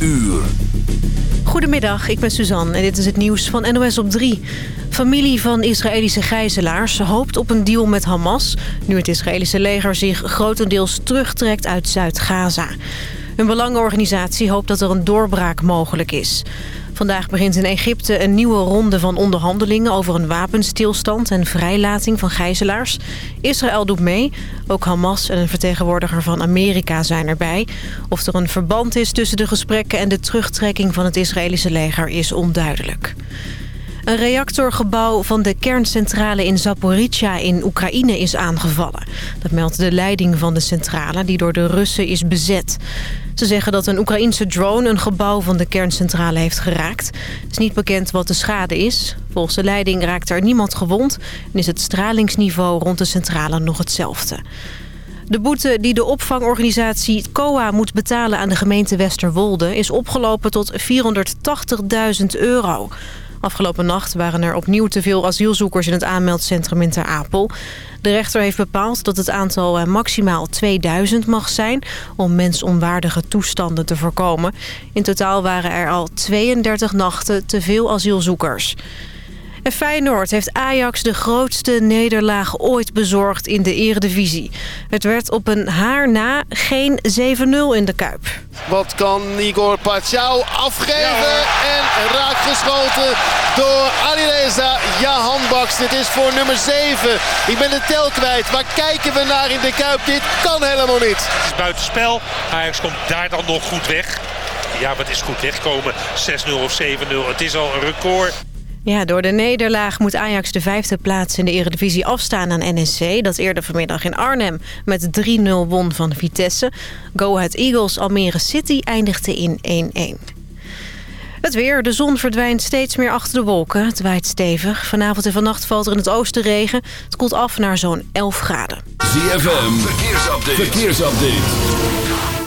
uur. Goedemiddag, ik ben Suzanne en dit is het nieuws van NOS op 3. Familie van Israëlische gijzelaars hoopt op een deal met Hamas... nu het Israëlische leger zich grotendeels terugtrekt uit Zuid-Gaza. Hun belangenorganisatie hoopt dat er een doorbraak mogelijk is. Vandaag begint in Egypte een nieuwe ronde van onderhandelingen... over een wapenstilstand en vrijlating van gijzelaars. Israël doet mee. Ook Hamas en een vertegenwoordiger van Amerika zijn erbij. Of er een verband is tussen de gesprekken... en de terugtrekking van het Israëlische leger is onduidelijk. Een reactorgebouw van de kerncentrale in Zaporizhia in Oekraïne is aangevallen. Dat meldt de leiding van de centrale die door de Russen is bezet. Ze zeggen dat een Oekraïense drone een gebouw van de kerncentrale heeft geraakt. Het is niet bekend wat de schade is. Volgens de leiding raakt er niemand gewond... en is het stralingsniveau rond de centrale nog hetzelfde. De boete die de opvangorganisatie COA moet betalen aan de gemeente Westerwolde... is opgelopen tot 480.000 euro. Afgelopen nacht waren er opnieuw te veel asielzoekers in het aanmeldcentrum in Ter Apel. De rechter heeft bepaald dat het aantal eh, maximaal 2000 mag zijn... om mensonwaardige toestanden te voorkomen. In totaal waren er al 32 nachten te veel asielzoekers. En Feyenoord heeft Ajax de grootste nederlaag ooit bezorgd in de eredivisie. Het werd op een haar na geen 7-0 in de Kuip. Wat kan Igor Paciao afgeven en raakt geschoten door Alireza Jahan Baks. Dit is voor nummer 7. Ik ben de tel kwijt. Waar kijken we naar in de Kuip? Dit kan helemaal niet. Het is buitenspel. Ajax komt daar dan nog goed weg. Ja, wat is goed wegkomen? 6-0 of 7-0. Het is al een record. Ja, door de nederlaag moet Ajax de vijfde plaats in de eredivisie afstaan aan NSC... dat eerder vanmiddag in Arnhem met 3-0 won van Vitesse. Go Ahead Eagles Almere City eindigde in 1-1. Het weer. De zon verdwijnt steeds meer achter de wolken. Het waait stevig. Vanavond en vannacht valt er in het oosten regen. Het koelt af naar zo'n 11 graden. ZFM, verkeersupdate. verkeersupdate.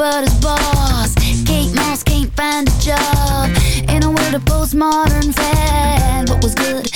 But his boss. Kate Moss can't find a job in a world of postmodern fad. What was good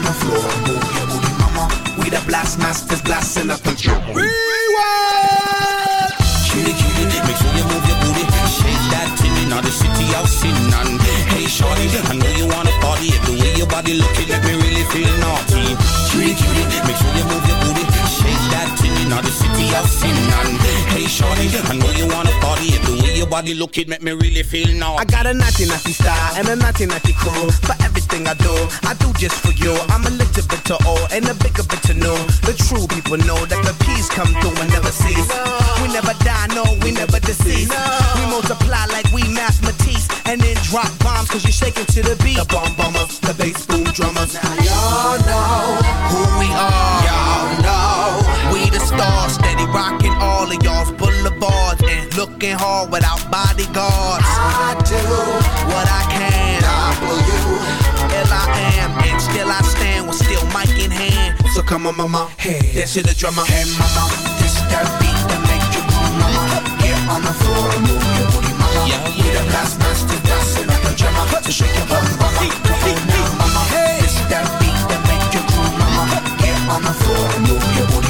on the floor. Move your booty, mama. We the blast masters blasting up the drum. Rewind. Cutie, cutie, make sure you move your booty. Shake that thing now the city I'm sitting on. Hey, shorty, I know you wanna party. The way your body looking, let me really feel naughty. Cutie, cutie, make sure you move your booty or the city of Finland. Hey, shorty, I know you wanna party. If the way your body look, it make me really feel now. I got a naughty naughty style and a naughty naughty crew. For everything I do, I do just for you. I'm a little bit to old and a bigger bit to new. The true people know that the peace come through and never cease. We never die, no, we never deceive. We multiply like we mass Matisse and then drop bombs cause you're shaking to the beat. The bomb bombers, the bass boom drummers. Now y'all know who we are. Y'all know the stars, steady rocking all of y'all's boulevards and looking hard without bodyguards. I do what I can. W L I am, and still I stand with still mic in hand. So come on, mama, hey, dance to the drummer. Hey, mama, this that beat that make you move, mama. Get on the floor and move your booty, mama. Yeah, yeah. We the blast masters, dancing like a drummer. So shake your bum, mama. Come on now, mama. Hey. This that beat that make you groove, mama. Get on the floor and move your booty,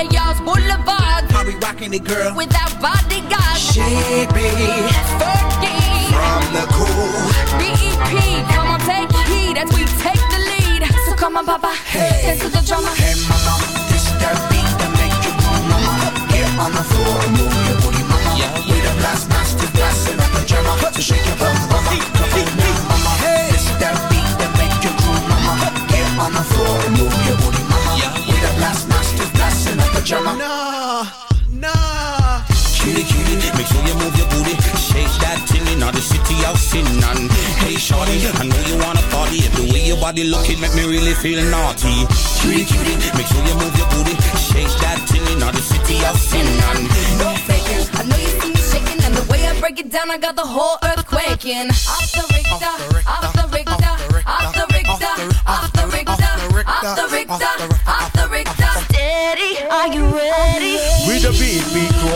of y'all's boulevards. how we rocking it, girl. Without bodyguards, She be Fergie, from the cool. BEP, come on take heed as we take the lead. So come on, Papa, dance to the drummer. Hey mama, this that beat that make you move, mama. Get on the floor and move your booty, mama. Yeah, yeah. We the blast masters, blasting up the drummer. So shake your bum, mama. Come on now, mama. This that beat that make you groove, mama. Get on the floor and move your booty, blasting up. Nah, nah. Cutie, cutie, make sure you move your booty. Shake that thing in the city of sin. And hey, shorty, I know you wanna party. The way your body looking make me really feel naughty. Cutie, cutie, make sure you move your booty. Shake that thing in the city of sin. And No faking, I know you see me shaking, and the way I break it down, I got the whole earth quaking. Off the Richter, off the Richter, off the Richter, off the Richter, off the Richter, off the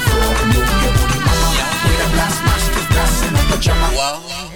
floor move your booty, mama. We the blast masters, blasting up the drummer. La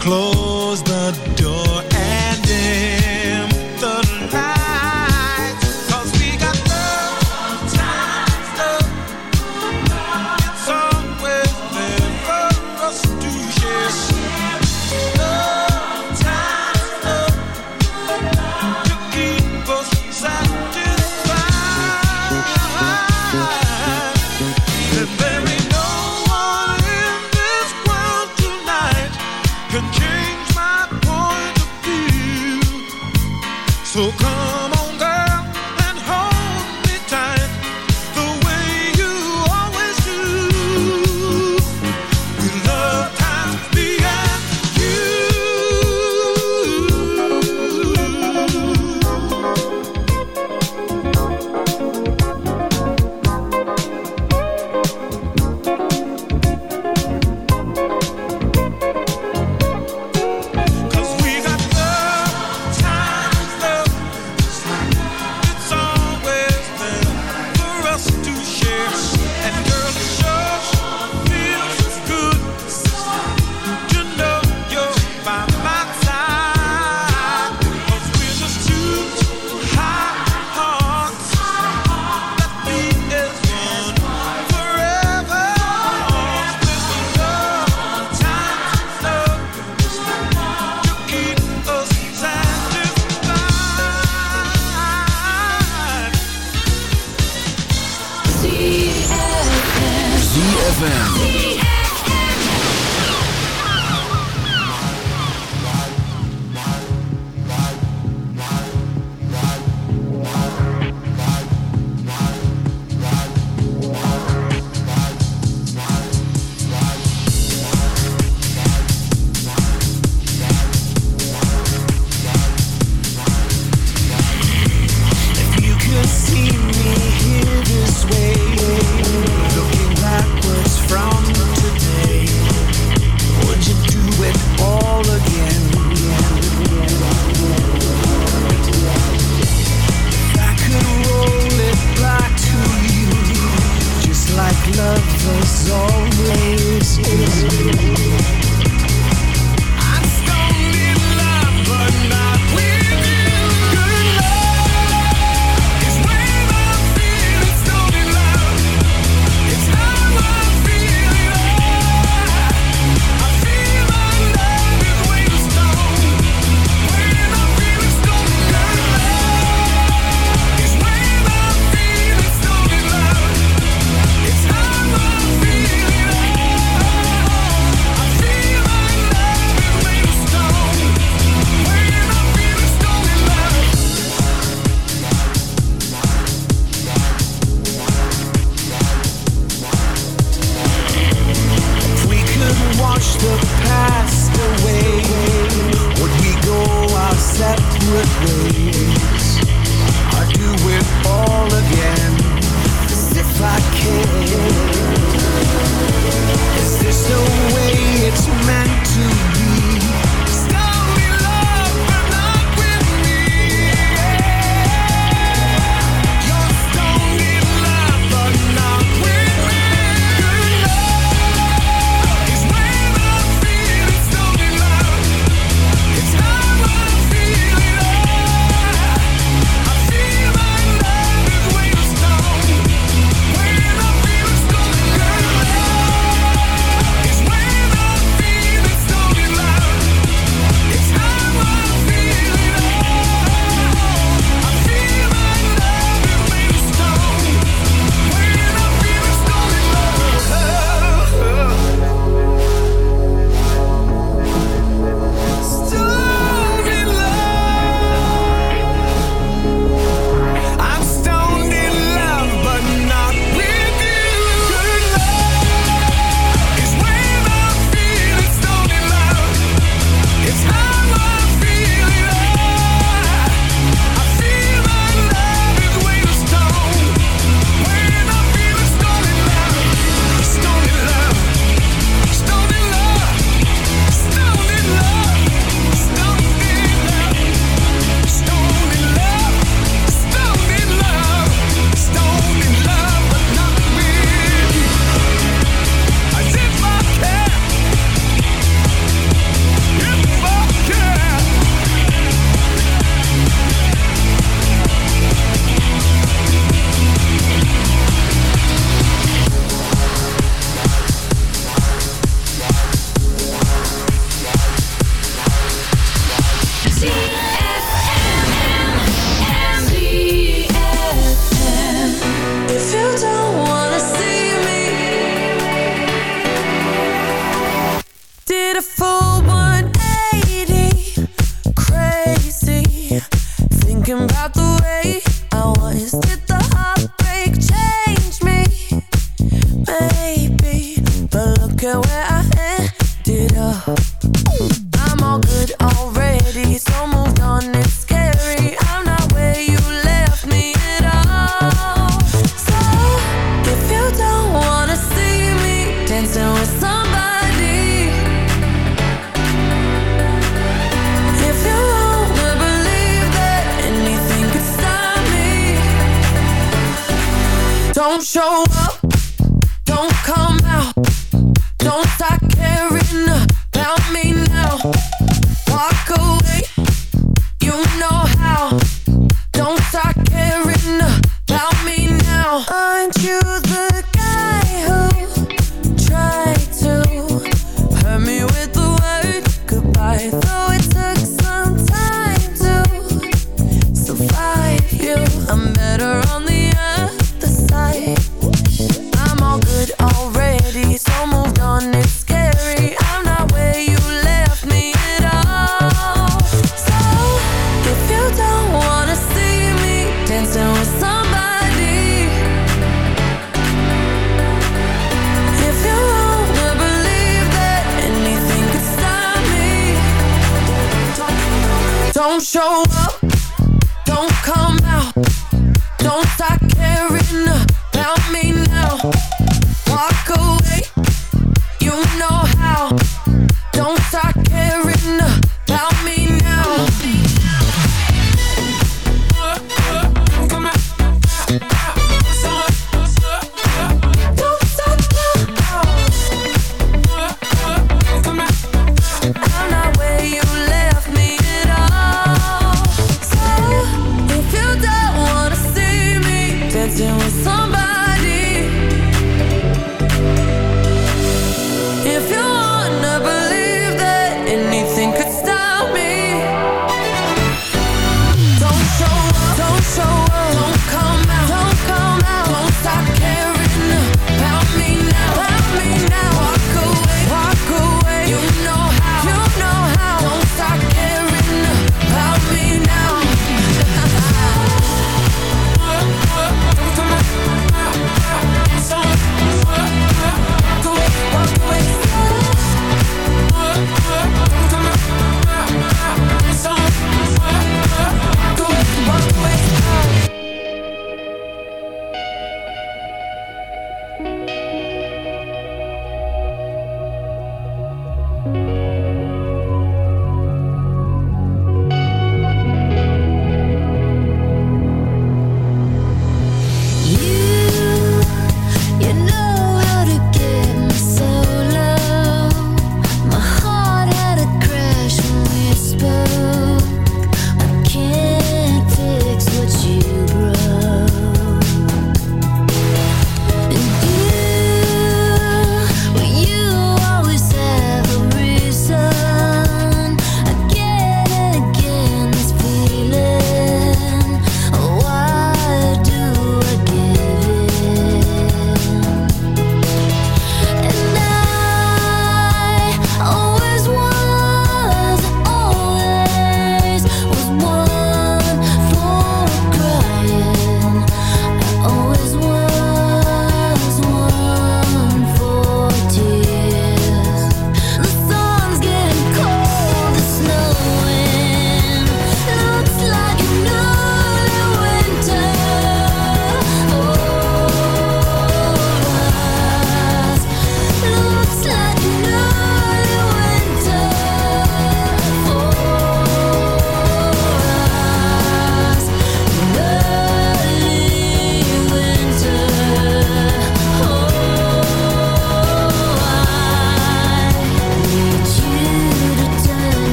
close the door and dim the lights.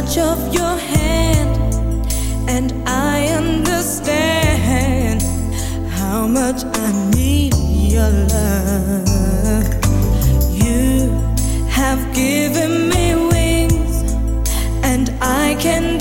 touch of your hand, and I understand how much I need your love. You have given me wings, and I can.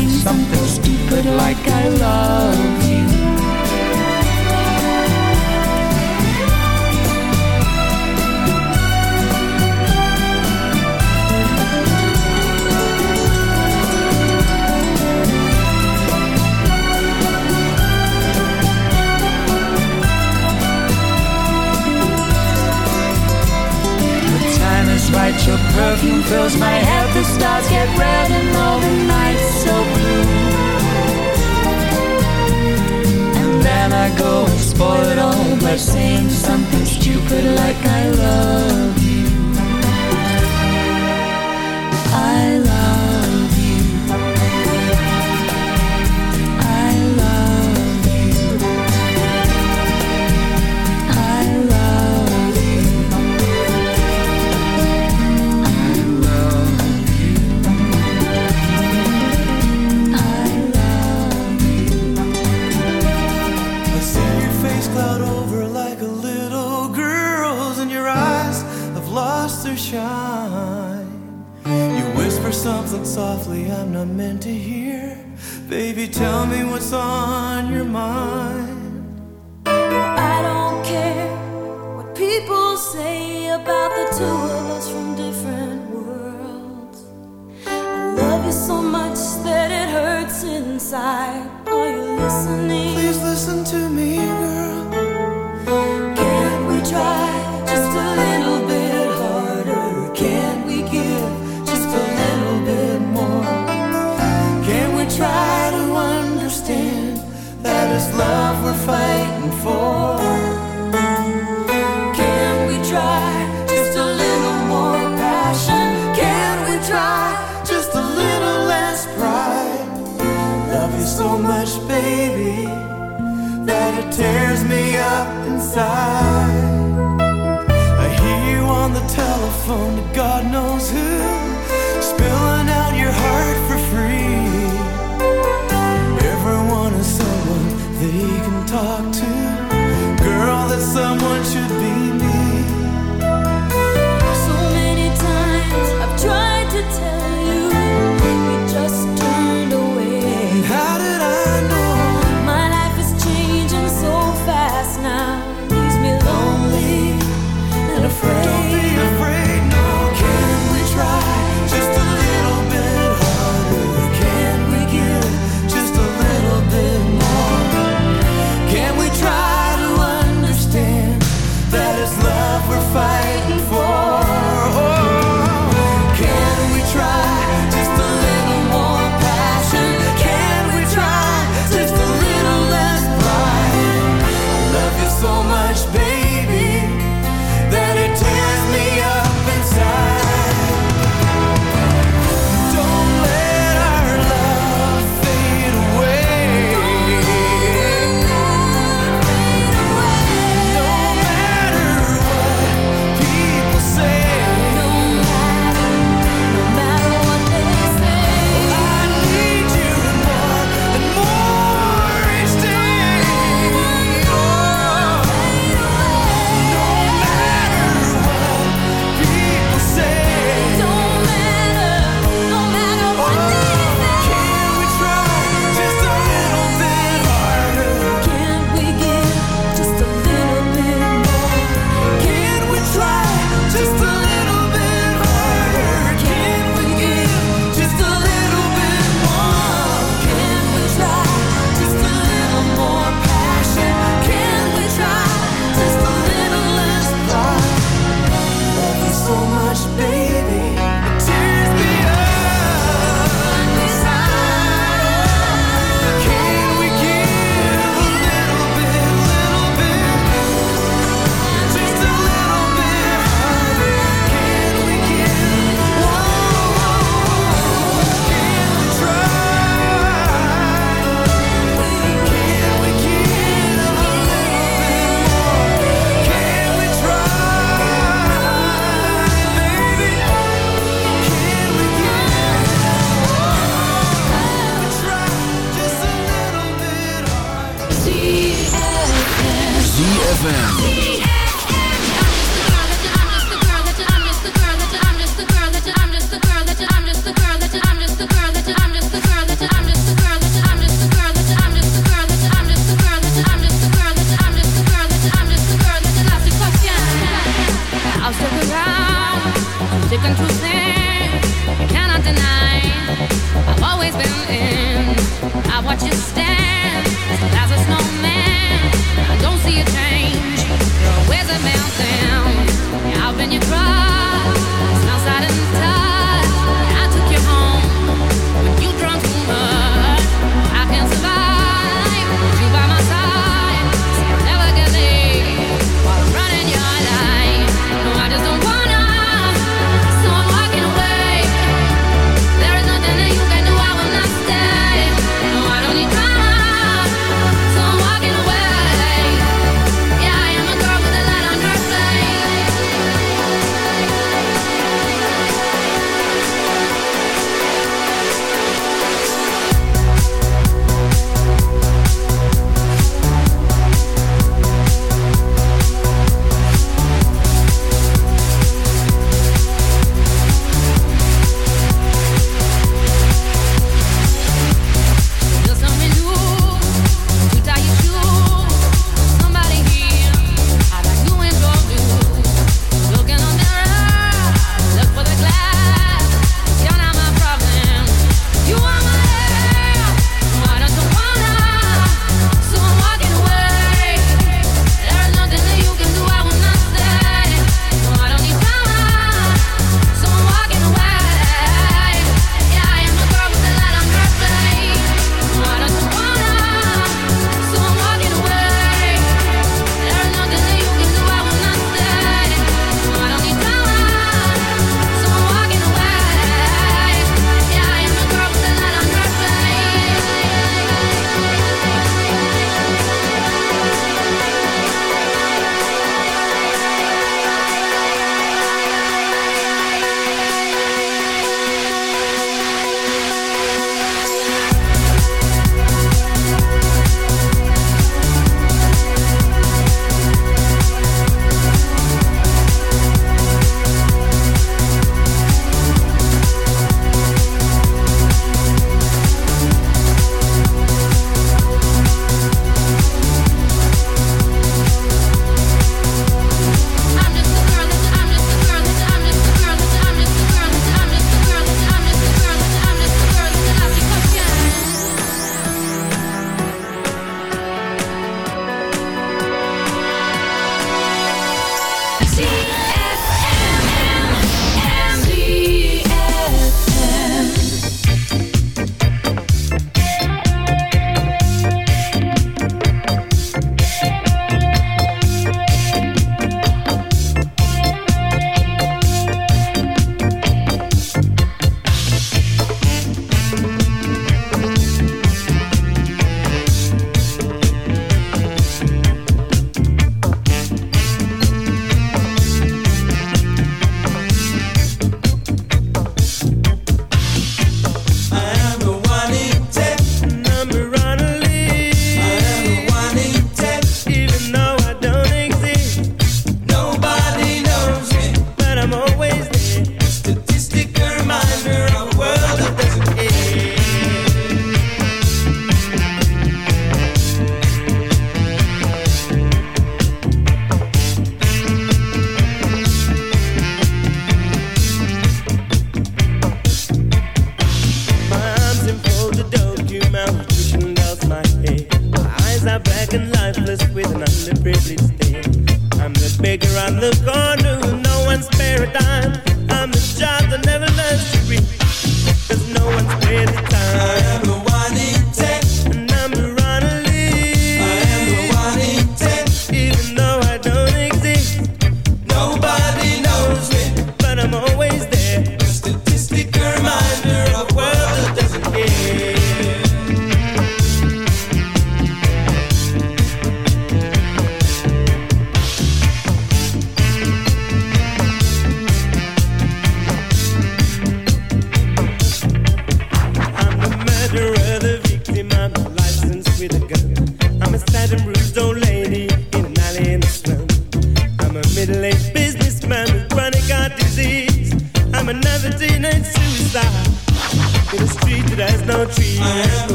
saying something stupid like I love you. your perfume fills my head could like